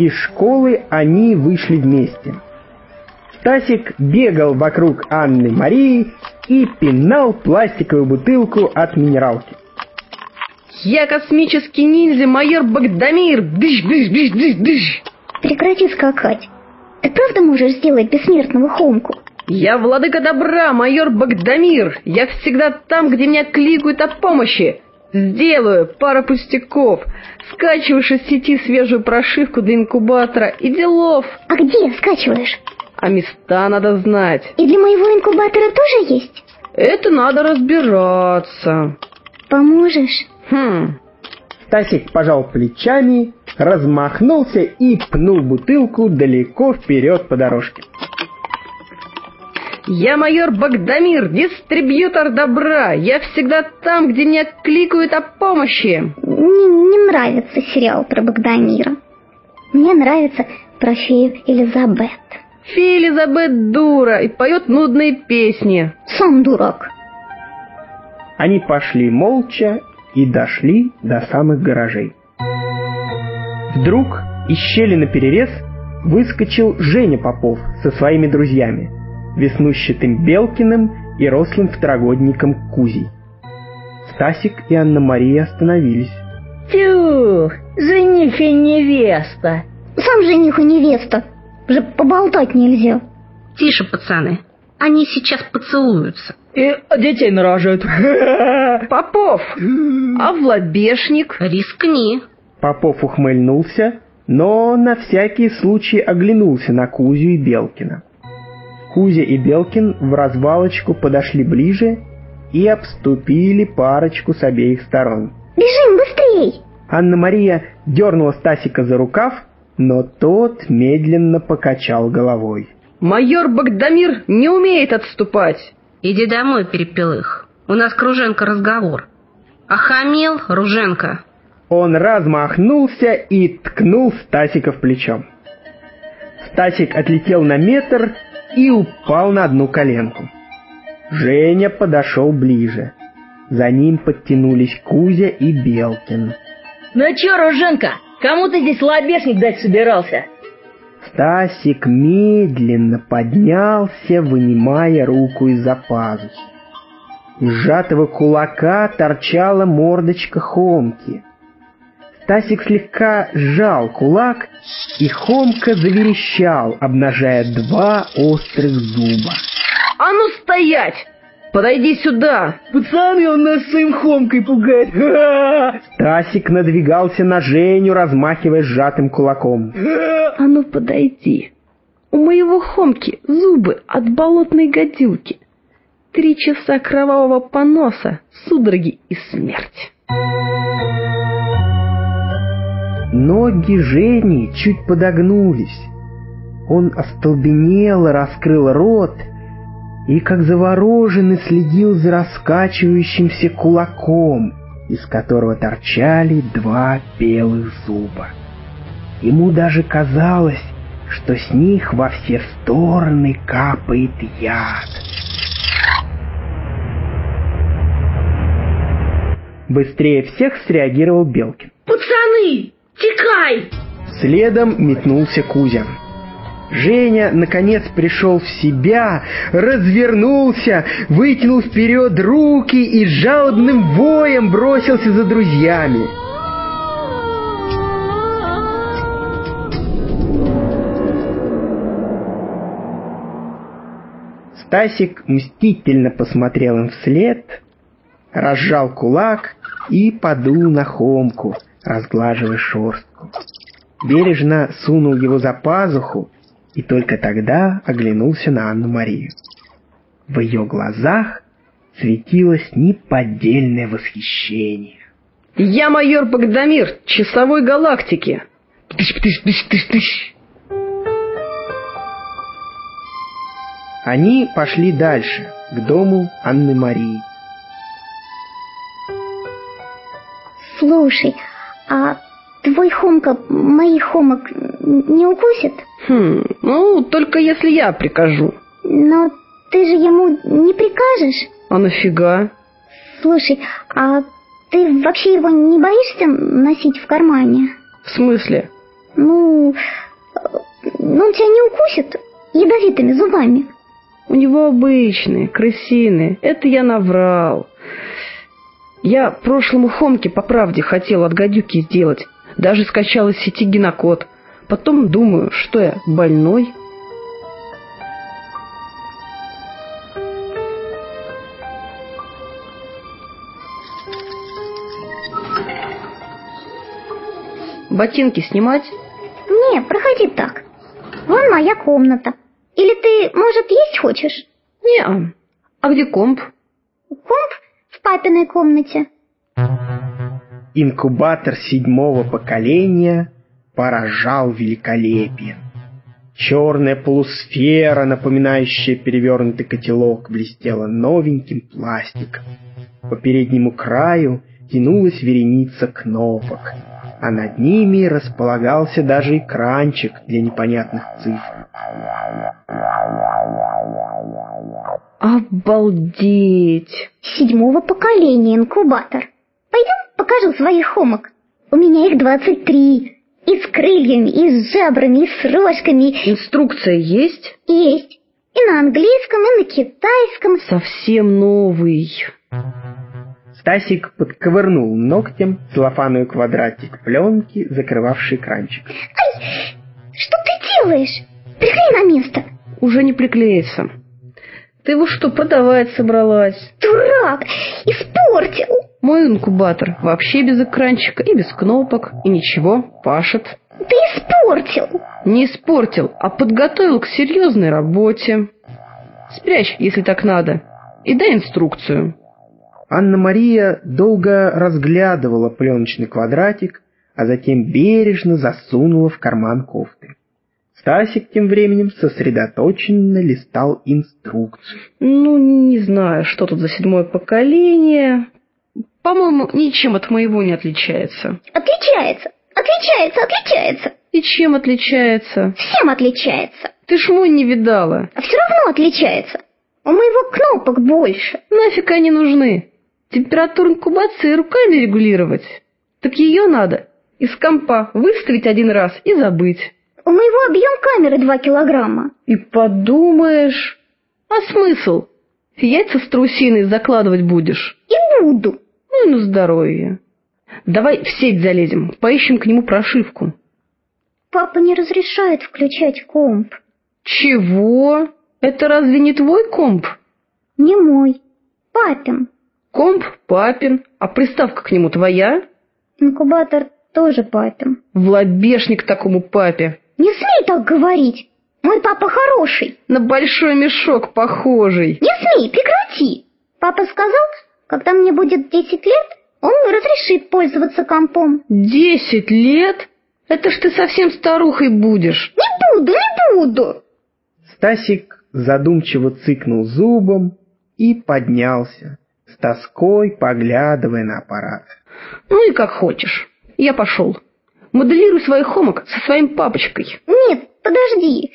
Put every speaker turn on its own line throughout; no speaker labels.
Из школы они вышли вместе. Стасик бегал вокруг Анны Марии и пинал пластиковую бутылку от минералки.
Я космический ниндзя, майор Богдамир! Дыш, дыш, дыш, дыш, дыш!
Прекрати скакать. Ты правда можешь сделать бессмертного Хомку?
Я владыка добра, майор Богдамир. Я всегда там, где меня кликают о помощи. Сделаю пару пустяков. Скачиваешь из сети свежую прошивку для инкубатора и делов.
А где скачиваешь?
А места надо знать.
И для моего инкубатора тоже есть?
Это надо разбираться.
Поможешь?
Хм.
Стасик пожал плечами, размахнулся и пнул бутылку далеко вперед по дорожке.
Я майор Богдамир, дистрибьютор добра. Я всегда там, где меня кликают о помощи.
Не, не нравится сериал про Богдамира. Мне нравится про фею Элизабет.
Фея Элизабет дура и поет нудные песни.
Сам дурак.
Они пошли молча и дошли до самых гаражей. Вдруг из щели на перерез выскочил Женя Попов со своими друзьями, веснущатым Белкиным и рослым второгодником Кузей. Стасик и Анна-Мария остановились.
Тю, жених и невеста.
Сам жених и невеста. Же поболтать нельзя.
Тише, пацаны. Они сейчас поцелуются.
И детей нарожают.
Попов, а Влабешник?
Рискни.
Попов ухмыльнулся, но на всякий случай оглянулся на Кузю и Белкина. Кузя и Белкин в развалочку подошли ближе и обступили парочку с обеих сторон.
Бежим быстрей!
Анна-Мария дернула Стасика за рукав, но тот медленно покачал головой.
Майор Богдамир не умеет отступать.
Иди домой, перепелых. У нас к Руженко разговор. Охамел, Руженко.
Он размахнулся и ткнул Стасика в плечо. Стасик отлетел на метр и упал на одну коленку. Женя подошел ближе. За ним подтянулись Кузя и Белкин.
Ну чё, Руженко, кому ты здесь лобешник дать собирался?
Стасик медленно поднялся, вынимая руку из-за пазухи. Из сжатого кулака торчала мордочка Хомки. Стасик слегка сжал кулак, и Хомка заверещал, обнажая два острых зуба.
А ну стоять! Подойди сюда!
Пацаны, он нас своим хомкой пугает.
Стасик надвигался на Женю, размахивая сжатым кулаком.
А ну подойди. У моего Хомки зубы от болотной гадюки. Три часа кровавого поноса, судороги и смерть.
Ноги Жени чуть подогнулись. Он остолбенело раскрыл рот и, как завороженный, следил за раскачивающимся кулаком, из которого торчали два белых зуба. Ему даже казалось, что с них во все стороны капает яд. Быстрее всех среагировал Белкин.
Пацаны, текай!
Следом метнулся Кузя. Женя, наконец, пришел в себя, развернулся, вытянул вперед руки и жалобным воем бросился за друзьями. Стасик мстительно посмотрел им вслед, разжал кулак и подул на Хомку, разглаживая шорстку. Бережно сунул его за пазуху и только тогда оглянулся на Анну-Марию. В ее глазах светилось неподдельное восхищение.
Я майор Богдамир, часовой галактики. Тыш-тыш-тыш-тыш-тыш.
Они пошли дальше, к дому Анны Марии.
Слушай, а твой Хомка моих Хомок не укусит?
Хм, ну, только если я прикажу.
Но ты же ему не прикажешь.
А нафига?
Слушай, а ты вообще его не боишься носить в кармане?
В смысле?
Ну, ну он тебя не укусит ядовитыми зубами.
У него обычные, крысиные. Это я наврал. Я прошлому Хомке по правде хотел от гадюки сделать. Даже скачал из сети генокод. Потом думаю, что я больной. Ботинки снимать?
Не, проходи так. Вон моя комната. Или ты, может, есть хочешь?
Не. А где комп?
Комп папиной комнате.
Инкубатор седьмого поколения поражал великолепием. Черная полусфера, напоминающая перевернутый котелок, блестела новеньким пластиком. По переднему краю тянулась вереница кнопок, а над ними располагался даже экранчик для непонятных цифр.
Обалдеть!
Седьмого поколения инкубатор. Пойдем покажу своих хомок. У меня их двадцать три. И с крыльями, и с жабрами, и с рожками.
Инструкция есть?
Есть. И на английском, и на китайском.
Совсем новый.
Стасик подковырнул ногтем целлофановый квадратик пленки, закрывавший экранчик.
Ай, что ты делаешь? Приклей на место.
Уже не приклеится. Ты его что, продавать собралась?
Дурак, испортил.
Мой инкубатор вообще без экранчика и без кнопок, и ничего, пашет.
Ты испортил.
Не испортил, а подготовил к серьезной работе. Спрячь, если так надо, и дай инструкцию.
Анна-Мария долго разглядывала пленочный квадратик, а затем бережно засунула в карман кофты. Стасик тем временем сосредоточенно листал инструкцию.
Ну, не знаю, что тут за седьмое поколение. По-моему, ничем от моего не отличается.
Отличается, отличается, отличается.
И чем отличается?
Всем отличается.
Ты ж мой не видала.
А все равно отличается. У моего кнопок больше.
Нафиг они нужны? Температуру инкубации руками регулировать. Так ее надо из компа выставить один раз и забыть.
У моего объем камеры два килограмма.
И подумаешь... А смысл? Яйца с трусиной закладывать будешь?
И буду.
Ну и на здоровье. Давай в сеть залезем, поищем к нему прошивку.
Папа не разрешает включать комп.
Чего? Это разве не твой комп?
Не мой. Папин.
Комп папин, а приставка к нему твоя?
Инкубатор тоже папин.
В лобешник такому папе.
Не смей так говорить. Мой папа хороший.
На большой мешок похожий.
Не смей, прекрати. Папа сказал, когда мне будет 10 лет, он разрешит пользоваться компом.
Десять лет? Это ж ты совсем старухой будешь.
Не буду, не буду.
Стасик задумчиво цыкнул зубом и поднялся, с тоской поглядывая на аппарат.
Ну и как хочешь. Я пошел. Моделируй своих хомок со своим папочкой.
Нет, подожди.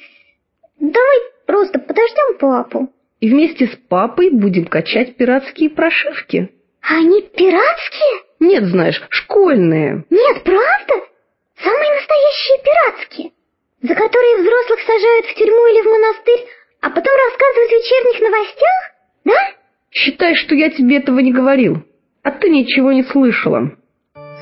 Давай просто подождем папу.
И вместе с папой будем качать пиратские прошивки.
А они пиратские?
Нет, знаешь, школьные.
Нет, правда? Самые настоящие пиратские. За которые взрослых сажают в тюрьму или в монастырь, а потом рассказывают в вечерних новостях? Да?
Считай, что я тебе этого не говорил. А ты ничего не слышала.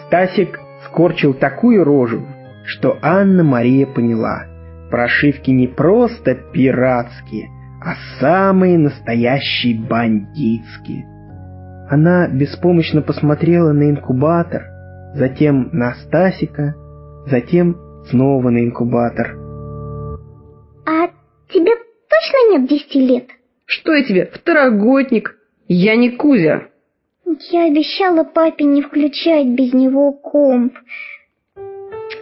Стасик скорчил такую рожу, что Анна-Мария поняла. Прошивки не просто пиратские, а самые настоящие бандитские. Она беспомощно посмотрела на инкубатор, затем на Стасика, затем снова на инкубатор.
А тебе точно нет десяти лет?
Что я тебе, второгодник? Я не Кузя.
Я обещала папе не включать без него комп.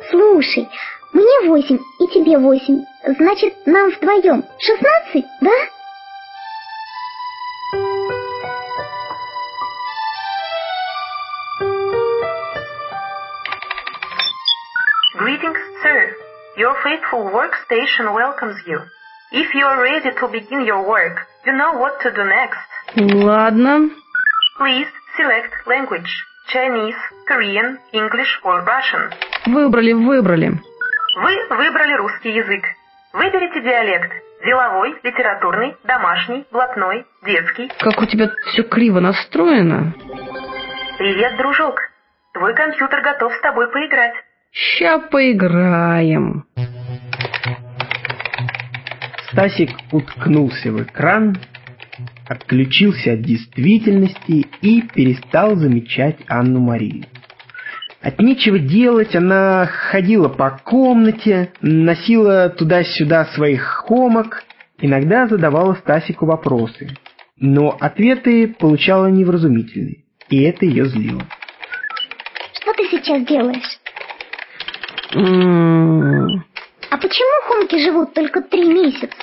Слушай, мне восемь и тебе восемь. Значит, нам вдвоем шестнадцать, да?
Greetings, sir. Your faithful workstation welcomes you. If you are ready to begin your work, you know what to do next.
Ладно.
Please select language. Chinese, Korean, English or Russian.
Выбрали, выбрали.
Вы выбрали русский язык. Выберите диалект. Деловой, литературный, домашний, блатной, детский.
Как у тебя все криво настроено.
Привет, дружок. Твой компьютер готов с тобой поиграть.
Ща поиграем.
Стасик уткнулся в экран, отключился от действительности и перестал замечать Анну-Марию. От нечего делать она ходила по комнате, носила туда-сюда своих хомок, иногда задавала Стасику вопросы, но ответы получала невразумительные, и это ее злило.
Что ты сейчас делаешь?
М,
А почему хомки живут только три месяца?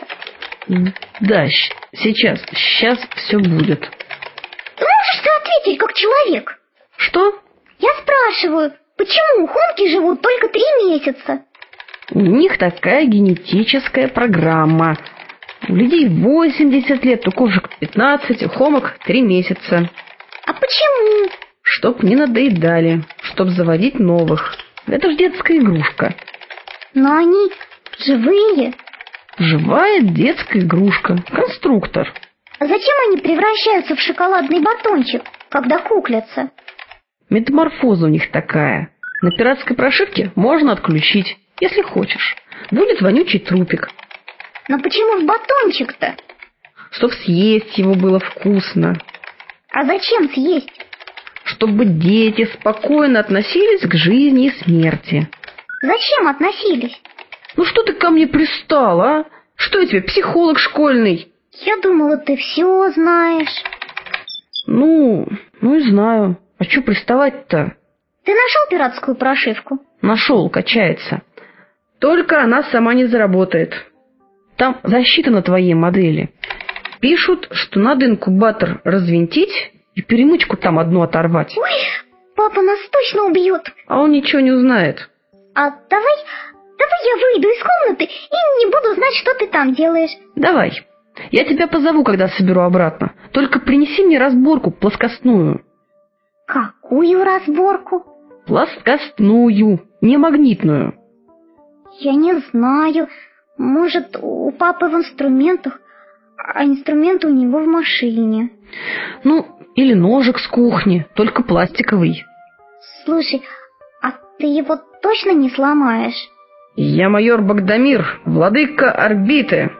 Да, сейчас, сейчас все будет.
Можешь ты ответить как человек?
Что?
Я спрашиваю, почему хомки живут только три месяца?
У них такая генетическая программа. У людей 80 лет, у кошек 15, у хомок 3 месяца.
А почему?
Чтоб не надоедали, чтоб заводить новых. Это ж детская игрушка.
Но они живые.
Живая детская игрушка. Конструктор.
А зачем они превращаются в шоколадный батончик, когда куклятся?
Метаморфоза у них такая. На пиратской прошивке можно отключить, если хочешь. Будет вонючий трупик.
Но почему в батончик-то?
Чтоб съесть его было вкусно.
А зачем съесть?
Чтобы дети спокойно относились к жизни и смерти.
Зачем относились?
Ну что ты ко мне пристал, а? Что я тебе, психолог школьный?
Я думала, ты все знаешь.
Ну, ну и знаю. А что приставать-то?
Ты нашел пиратскую прошивку?
Нашел, качается. Только она сама не заработает. Там защита на твоей модели. Пишут, что надо инкубатор развинтить и перемычку там одну оторвать.
Ой, папа нас точно убьет.
А он ничего не узнает.
А давай, давай я выйду из комнаты и не буду знать, что ты там делаешь.
Давай. Я тебя позову, когда соберу обратно. Только принеси мне разборку плоскостную.
Какую разборку?
Плоскостную, не магнитную.
Я не знаю. Может, у папы в инструментах, а инструменты у него в машине.
Ну, или ножик с кухни, только пластиковый.
Слушай, а ты его точно не сломаешь?
«Я майор Богдамир, владыка орбиты!»